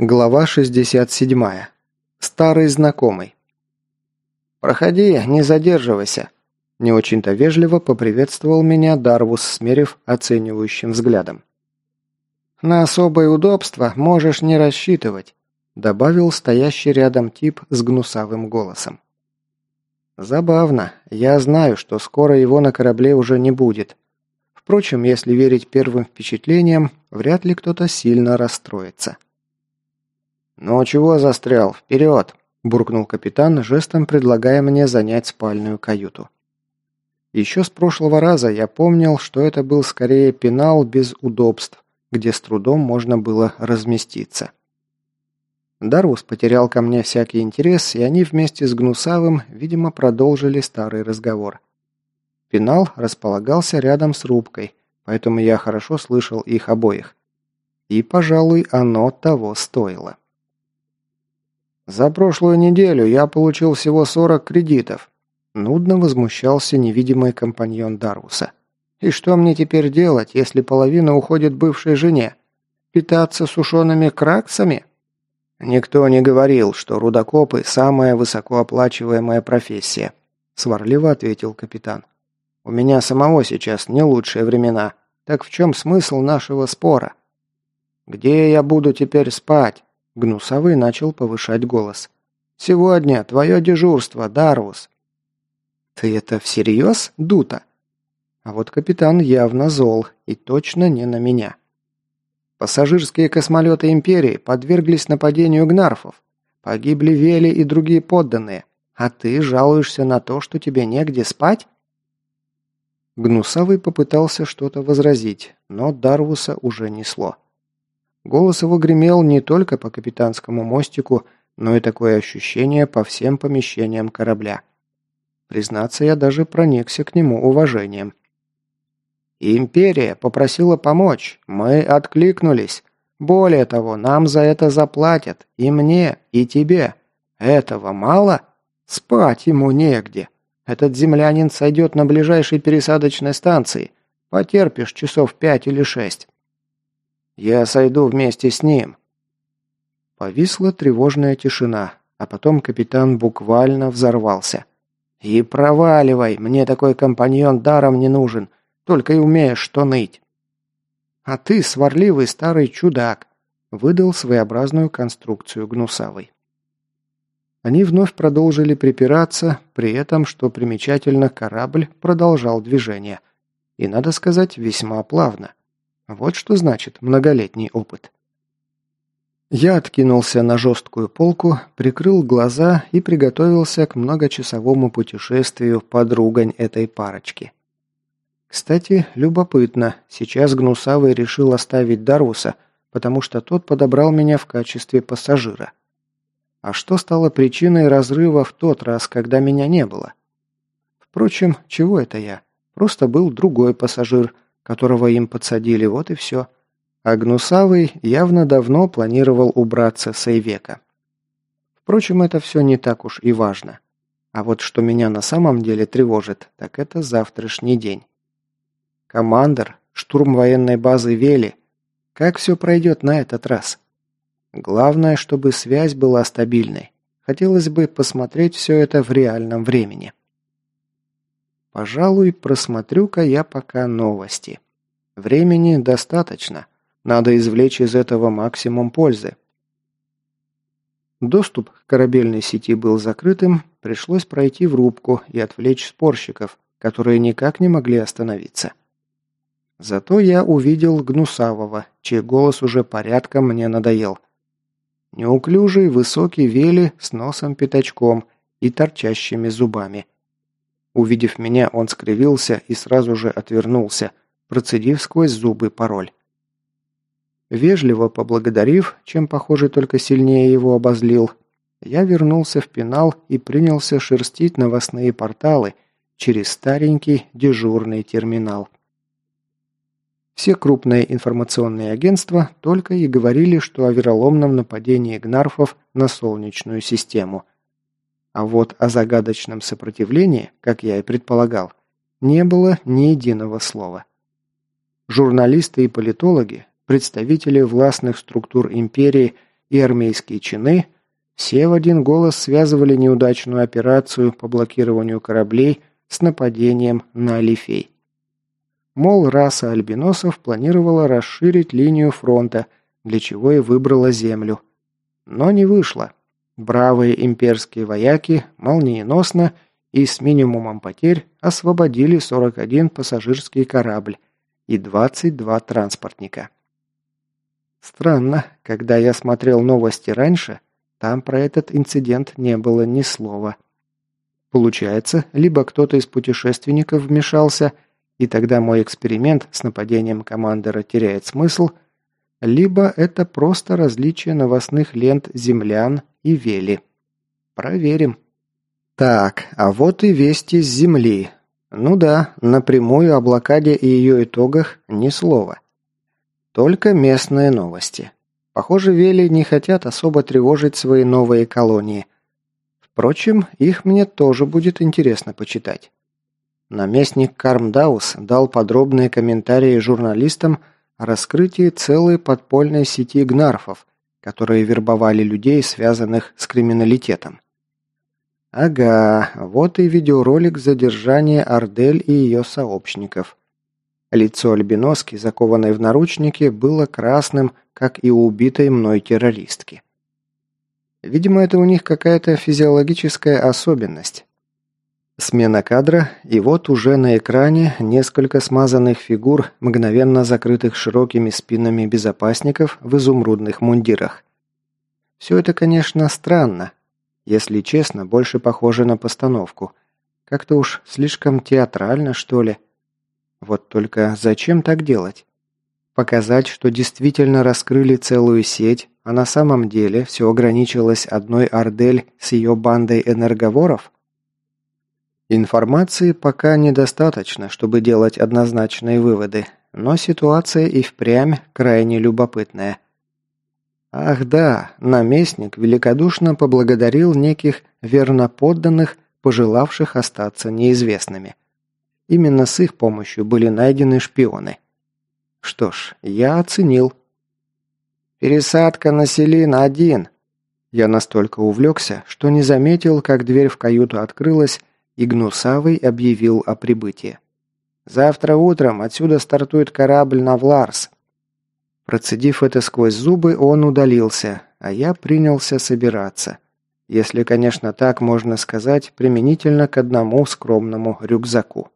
Глава 67. Старый знакомый. «Проходи, не задерживайся», – не очень-то вежливо поприветствовал меня Дарвус, смерив оценивающим взглядом. «На особое удобство можешь не рассчитывать», – добавил стоящий рядом тип с гнусавым голосом. «Забавно. Я знаю, что скоро его на корабле уже не будет. Впрочем, если верить первым впечатлениям, вряд ли кто-то сильно расстроится». «Ну чего застрял? Вперед!» – буркнул капитан, жестом предлагая мне занять спальную каюту. Еще с прошлого раза я помнил, что это был скорее пенал без удобств, где с трудом можно было разместиться. Дарус потерял ко мне всякий интерес, и они вместе с Гнусавым, видимо, продолжили старый разговор. Пенал располагался рядом с рубкой, поэтому я хорошо слышал их обоих. И, пожалуй, оно того стоило. «За прошлую неделю я получил всего 40 кредитов», – нудно возмущался невидимый компаньон Даруса. «И что мне теперь делать, если половина уходит бывшей жене? Питаться сушеными краксами?» «Никто не говорил, что рудокопы – самая высокооплачиваемая профессия», – сварливо ответил капитан. «У меня самого сейчас не лучшие времена. Так в чем смысл нашего спора?» «Где я буду теперь спать? Гнусавый начал повышать голос. «Сегодня твое дежурство, Дарвус!» «Ты это всерьез, Дута?» А вот капитан явно зол, и точно не на меня. Пассажирские космолеты Империи подверглись нападению гнарфов. Погибли Вели и другие подданные. А ты жалуешься на то, что тебе негде спать? Гнусавый попытался что-то возразить, но Дарвуса уже несло. Голос его гремел не только по капитанскому мостику, но и такое ощущение по всем помещениям корабля. Признаться, я даже проникся к нему уважением. «Империя попросила помочь. Мы откликнулись. Более того, нам за это заплатят. И мне, и тебе. Этого мало? Спать ему негде. Этот землянин сойдет на ближайшей пересадочной станции. Потерпишь часов пять или шесть. Я сойду вместе с ним». Повисла тревожная тишина, а потом капитан буквально взорвался. «И проваливай, мне такой компаньон даром не нужен, только и умеешь что ныть». «А ты сварливый старый чудак», — выдал своеобразную конструкцию Гнусавой. Они вновь продолжили припираться, при этом, что примечательно, корабль продолжал движение. И, надо сказать, весьма плавно. Вот что значит многолетний опыт. Я откинулся на жесткую полку, прикрыл глаза и приготовился к многочасовому путешествию под ругань этой парочки. Кстати, любопытно, сейчас Гнусавый решил оставить Даруса, потому что тот подобрал меня в качестве пассажира. А что стало причиной разрыва в тот раз, когда меня не было? Впрочем, чего это я? Просто был другой пассажир – которого им подсадили, вот и все. А Гнусавый явно давно планировал убраться с Эйвека. Впрочем, это все не так уж и важно. А вот что меня на самом деле тревожит, так это завтрашний день. Командор, штурм военной базы Вели. Как все пройдет на этот раз? Главное, чтобы связь была стабильной. Хотелось бы посмотреть все это в реальном времени. Пожалуй, просмотрю-ка я пока новости. Времени достаточно. Надо извлечь из этого максимум пользы. Доступ к корабельной сети был закрытым, пришлось пройти в рубку и отвлечь спорщиков, которые никак не могли остановиться. Зато я увидел Гнусавого, чей голос уже порядком мне надоел. Неуклюжий, высокий вели с носом-пятачком и торчащими зубами – Увидев меня, он скривился и сразу же отвернулся, процедив сквозь зубы пароль. Вежливо поблагодарив, чем, похоже, только сильнее его обозлил, я вернулся в пенал и принялся шерстить новостные порталы через старенький дежурный терминал. Все крупные информационные агентства только и говорили, что о вероломном нападении гнарфов на Солнечную систему – а вот о загадочном сопротивлении, как я и предполагал, не было ни единого слова. Журналисты и политологи, представители властных структур империи и армейские чины все в один голос связывали неудачную операцию по блокированию кораблей с нападением на Алифей. Мол, раса альбиносов планировала расширить линию фронта, для чего и выбрала Землю. Но не вышло. Бравые имперские вояки молниеносно и с минимумом потерь освободили 41 пассажирский корабль и 22 транспортника. Странно, когда я смотрел новости раньше, там про этот инцидент не было ни слова. Получается, либо кто-то из путешественников вмешался, и тогда мой эксперимент с нападением командора теряет смысл, либо это просто различие новостных лент землян и вели. Проверим. Так, а вот и вести с Земли. Ну да, напрямую о блокаде и ее итогах ни слова. Только местные новости. Похоже, Вели не хотят особо тревожить свои новые колонии. Впрочем, их мне тоже будет интересно почитать. Наместник Кармдаус дал подробные комментарии журналистам о раскрытии целой подпольной сети гнарфов, которые вербовали людей, связанных с криминалитетом. Ага, вот и видеоролик задержания Ардель и ее сообщников. Лицо Альбиноски, закованной в наручники, было красным, как и у убитой мной террористки. Видимо, это у них какая-то физиологическая особенность. Смена кадра, и вот уже на экране несколько смазанных фигур, мгновенно закрытых широкими спинами безопасников в изумрудных мундирах. Все это, конечно, странно. Если честно, больше похоже на постановку. Как-то уж слишком театрально, что ли. Вот только зачем так делать? Показать, что действительно раскрыли целую сеть, а на самом деле все ограничилось одной Ардель с ее бандой энерговоров? Информации пока недостаточно, чтобы делать однозначные выводы, но ситуация и впрямь крайне любопытная. Ах да, наместник великодушно поблагодарил неких верноподданных, пожелавших остаться неизвестными. Именно с их помощью были найдены шпионы. Что ж, я оценил. «Пересадка на Селин-1!» Я настолько увлекся, что не заметил, как дверь в каюту открылась, и Гнусавый объявил о прибытии. «Завтра утром отсюда стартует корабль на Вларс». Процедив это сквозь зубы, он удалился, а я принялся собираться. Если, конечно, так можно сказать, применительно к одному скромному рюкзаку.